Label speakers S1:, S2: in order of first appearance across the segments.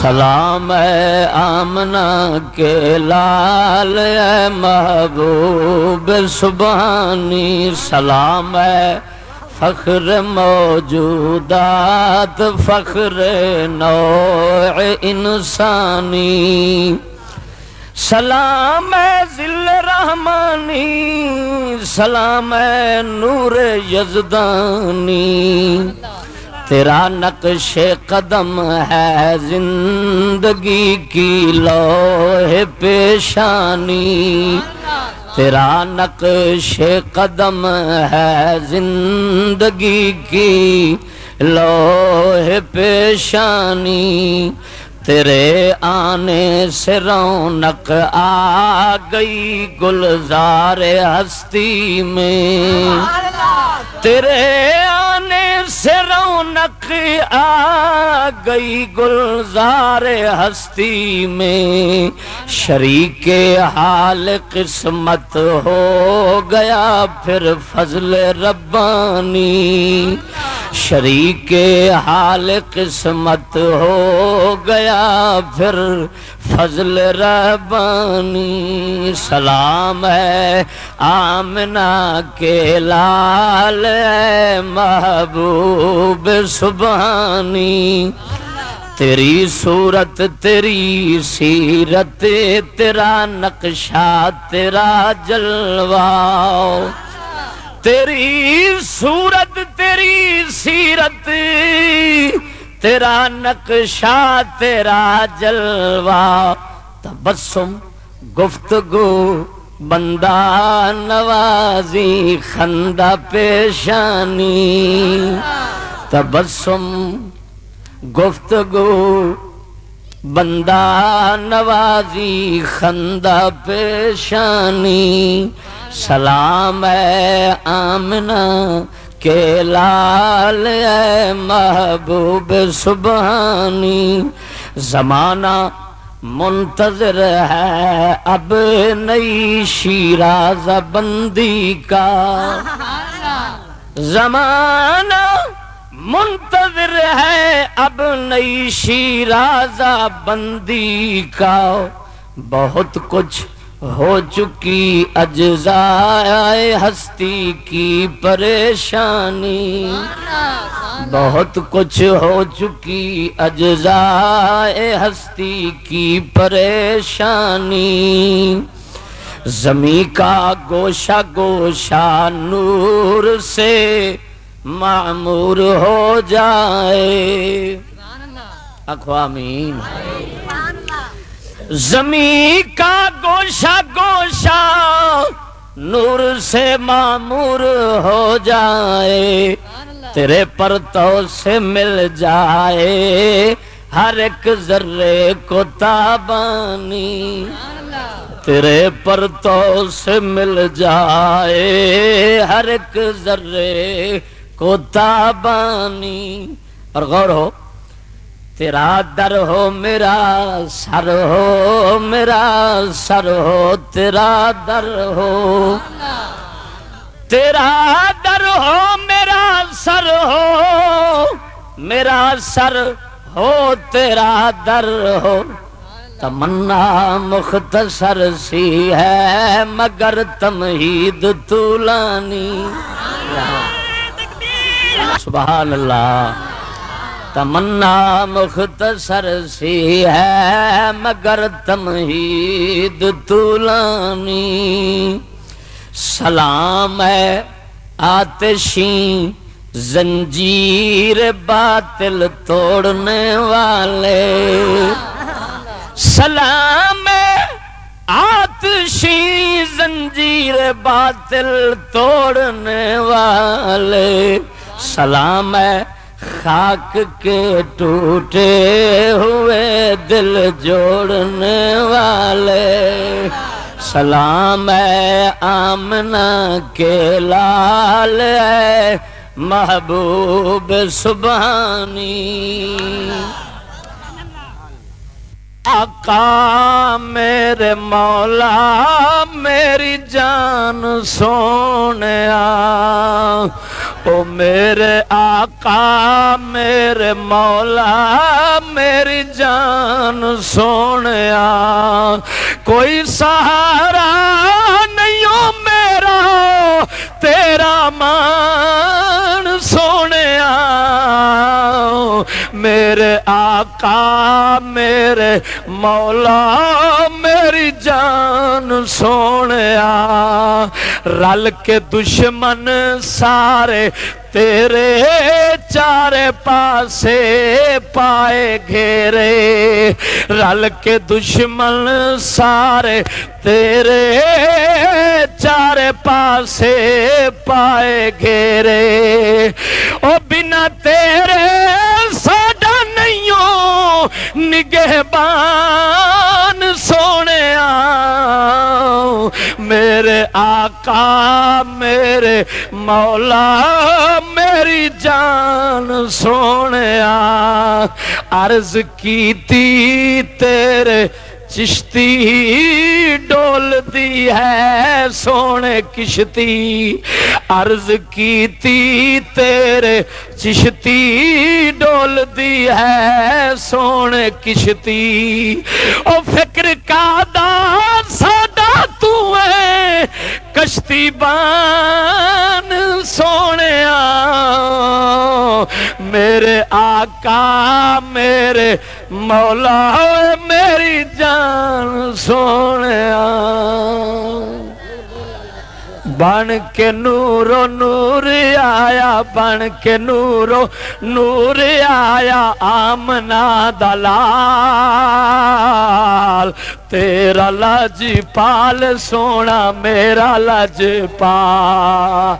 S1: سلام ہے آمنا کے لال ہے محبوب سبحانی سلام ہے فخر موجودات، فخر نوع انسانی سلام ذل رحمانی، سلام نور یزدانی تیرا نقش قدم ہے زندگی کی لوہ پیشانی۔ تیرا نقش قدم ہے زندگی کی لوہ پیشانی۔ تیرے آنے سے رونق آ گئی گلزار ہستی میں۔ تیرے سے رونق آ گئی گلزار ہستی میں۔ شریک حال قسمت ہو گیا پھر فضل ربانی۔ شریک حال قسمت ہو گیا پھر فضل ربانی، سلام ہے آمنا کے لال محبوب سبحانی۔ تیری صورت، تیری سیرت، تیرا نقشہ، تیرا جلوہ۔ تیری صورت، تیری سیرت تیرا نقشہ، تیرا جلوہ۔ تبسم گفتگو، بندہ نوازی، خندہ پیشانی۔ تبسم گفتگو، بندہ نوازی، خندہ پیشانی۔ سلام ہے آمنا کے لال ہے محبوب سبحانی، زمانہ منتظر ہے اب نئی شیراز بندی کا۔ زمانہ منتظر ہے اب نئی شیرازہ بندی کا۔ بہت کچھ ہو چکی اجزاء ہستی کی پریشانی۔ بہت کچھ ہو چکی اجزاء ہستی کی پریشانی۔ زمین کا گوشہ گوشہ نور سے معمور ہو جائے۔ اخوامین زمین کا گوشہ گوشہ نور سے معمور ہو جائے، تیرے پرتو سے مل جائے، ہر ایک ذرے کو تابانی تیرے پرتو سے مل جائے، ہر ایک ذرے کو تابانی۔ اور غور ہو تیرا در ہو میرا سر ہو میرا سر ہو، تیرا در ہو۔ تیرا در ہو میرا سر ہو، میرا سر ہو، تیرا در ہو۔ تمنا مختصر سی ہے، مگر تمہید طولانی۔ سبحان اللہ۔ تمنا مختصر سی ہے، مگر تمہید طولانی۔ سلام ہے آتشی، زنجیر باطل توڑنے والے۔ سلام آتشی، زنجیر باطل توڑنے والے۔ سلام ہے خاک کے ٹوٹے ہوئے دل جوڑنے والے۔ سلام ہے آمنا کے لال ہے محبوب سبحانی۔ آقا میرے مولا، میری جان سونے او میرے آقا، میرے مولا، میری جان سونے، کوئی سہارا نہیں ہو میرا، تیرا ماں میرے آقا میرے مولا میری جان سونے رل کے دشمن سارے تیرے چار پاسے پائے گھیرے، رل کے دشمن سارے، تیرے چار پاسے پائے گھیرے۔ او بنا تیرے ساڈا نہیں ہو نگہ بان میرے آقا میرے مولا میری جان سونے عرض کی تیرے چشتی ڈول ہے سونے کشتی عرض کی تیرے چشتی ڈولتی ہے سونے کشتی او فکر کا دان تو ہے کشتی بان سونے میرے آقا میرے مولا میری جان سونے بن کے نورو نور آیا بن کے نورو نور آیا آمنا دلال تیرا لج پال سونا میرا لج پال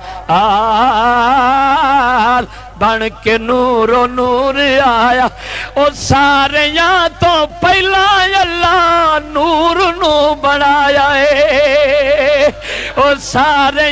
S1: بن کے نورو نور آیا او سارے تو پہلا اللہ نور نو بنایا اے او سارے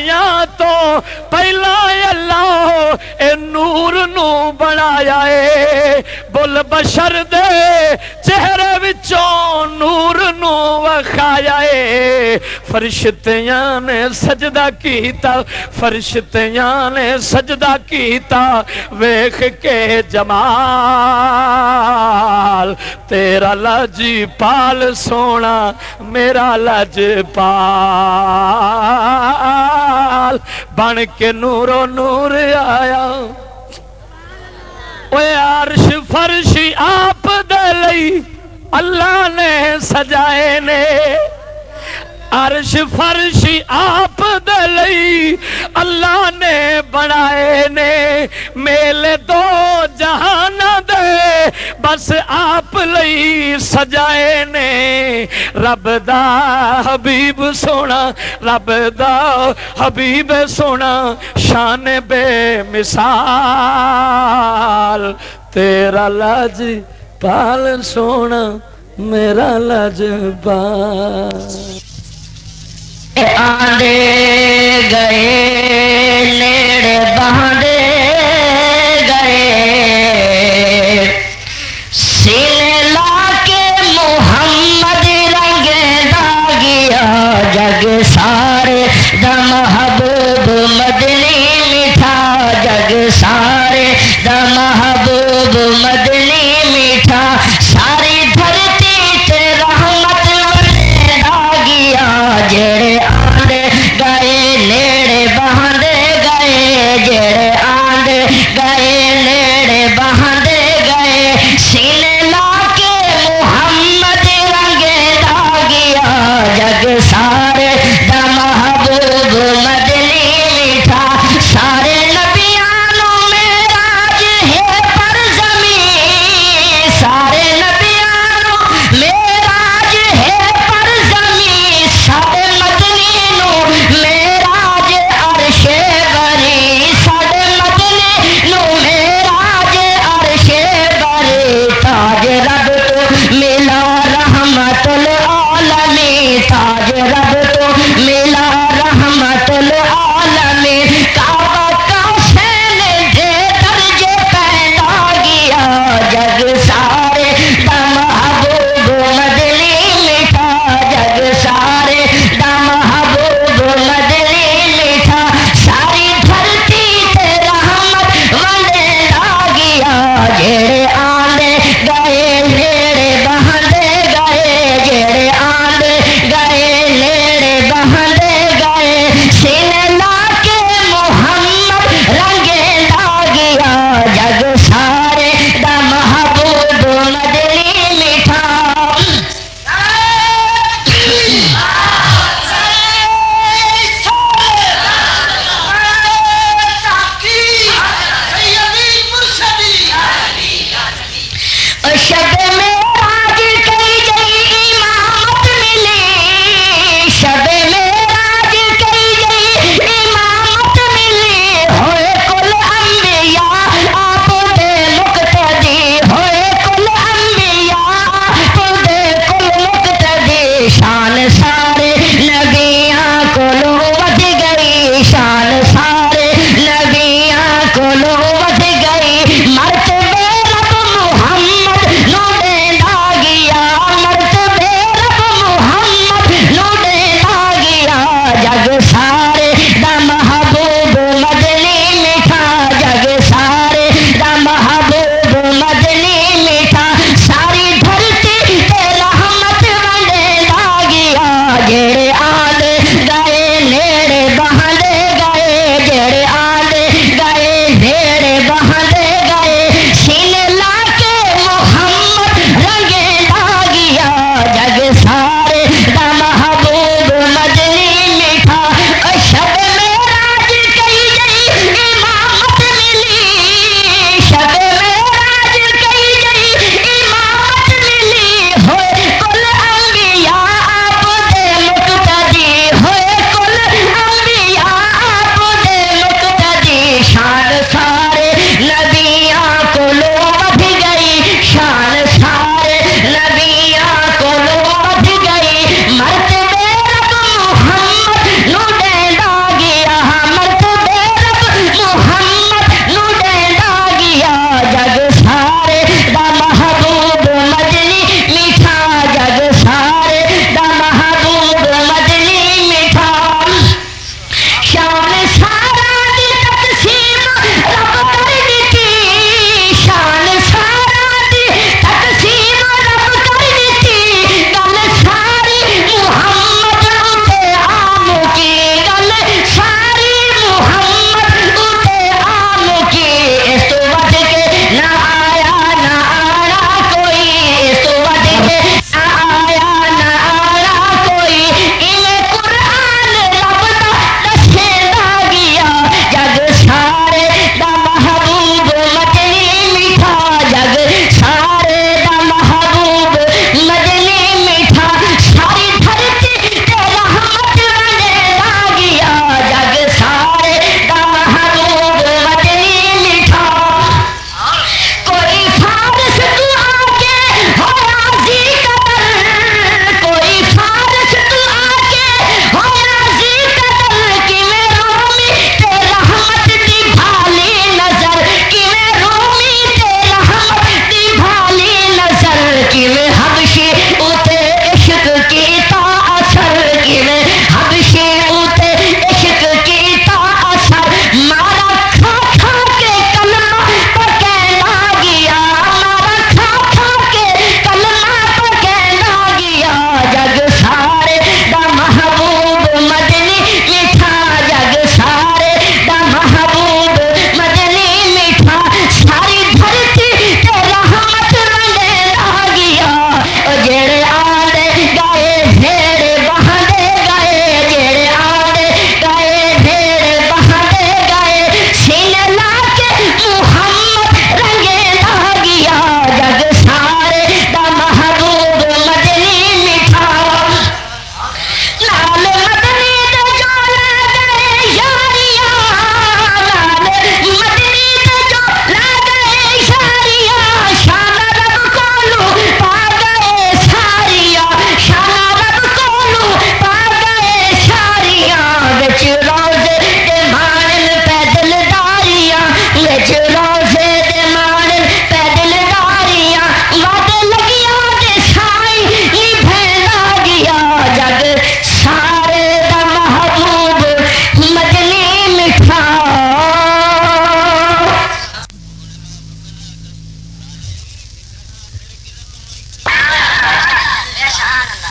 S1: تو پہلا اللہ اے نور نو بنایا اے۔ بل بشر دے چہرے وچوں نور نو وکھایا اے۔ فرشتیاں نے سجدہ کیتا، فرشتیاں نے سجدہ کیتا۔ ویخ کے جمال، تیرا لج پال سونا، میرا لج پال۔ بن کے نورو نور آیا۔ عرش فرش آپ دلئی اللہ نے سجائے نے عرش فرش آپ دلئی اللہ نے بنائے نے میلے دو جہان دے بس آپ لئی سجائے نے۔ رب دا حبیب سونا، رب دا حبیب سونا، شان بے مثال۔ تیرا لاج پال سونا، میرا لاج پال۔
S2: آدے گئے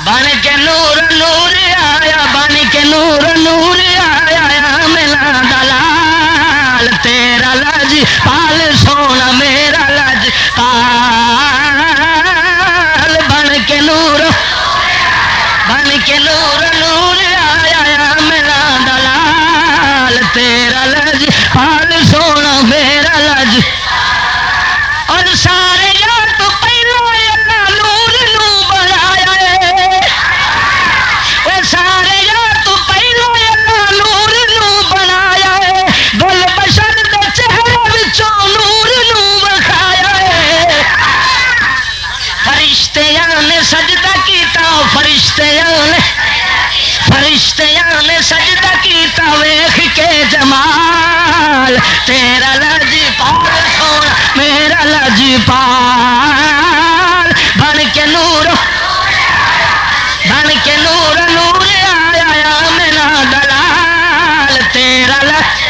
S3: بن کے نور نور آیا، بن کے نور نور آیا ملا دلال، تیرا لج، پال سونا میرا لج پال بن کے نور، بن کے نور نور آیا ملا دلال، تیرا لج، پال تیرا لج پال سونا، میرا لج پال۔ بن کے نور، بن کے نور نور آیا میرا دلال۔ تیرا لج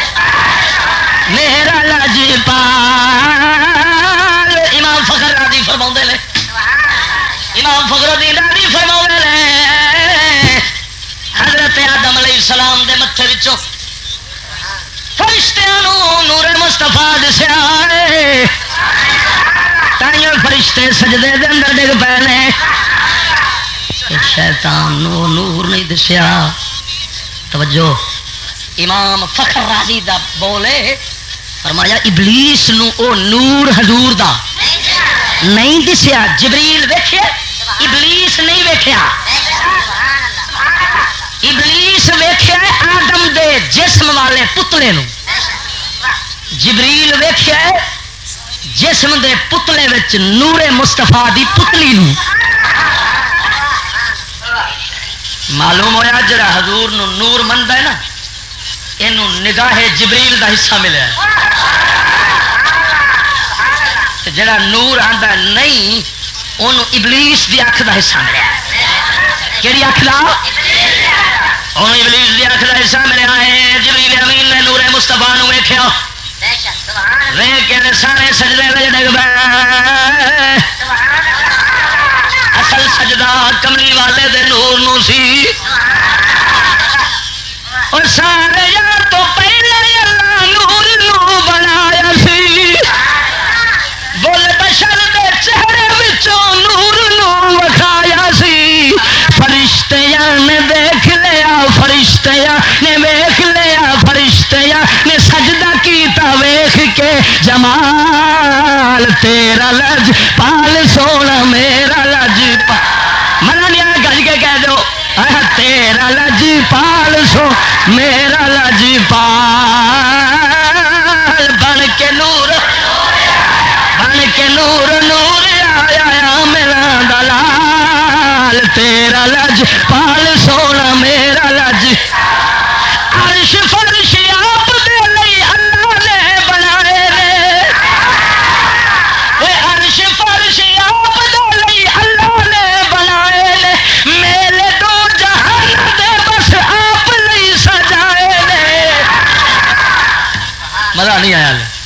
S3: میرا لج پال۔ امام فخر راضی فرما نے۔ امام فخر الدین راضی فرما نے۔ حضرت آدم علیہ السلام دے متے فرشتیاں نور مستفا دسیا تائیوں فرشتے سجدے دے اندر ڈگ پے شیطان نو نور نہیں دسیا۔ توجہ۔ امام فخر راضی دا بولے فرمایا، ابلیس نو او نور حضور دا نہیں دسیا۔ جبریل ویکھیا؟ ابلیس نہیں ویکھیا۔ ابلیس ویخیا آدم دے جسم والے پتلے نو۔ جبریل ویخیا جسم دے پتلے وچ نور مستفا دی پتلی نو۔ معلوم ہوا جڑا حضور نو نور منتا ہے نا یہ نگاہ جبریل دا حصہ ملیا جڑا نور آتا نہیں انہوں ابلیس دی اکھ دا حصہ ملیا کہڑی اکھ لا ہوں ابلیس دی اکھ کا حصہ ملیا ہے۔ جبریل امین نے نور مستفا نو ویخیا کے سارے سجدے میں ڈگ اصل سجدہ کملی والے دے نور نو سی۔ اور سارے یار تو پہلے اللہ نور نو بنایا سی۔ بول بشر دے چہرے بچوں نور نو وکھایا سی۔ فرشتیاں نے دیکھ لیا، فرشتیاں نے ویخ لیا نے سجدہ کیتا ویخ کے جمال تیرا لج، پال سونا میرا لج پال منا نہیں گج کے کہہ دو۔ تیرا لج، پال سو میرا لج، پال۔ بن کے نور، بن کے نور نور آیا، میرا دلال، تیرا لج، پال نہیں آیا۔ لے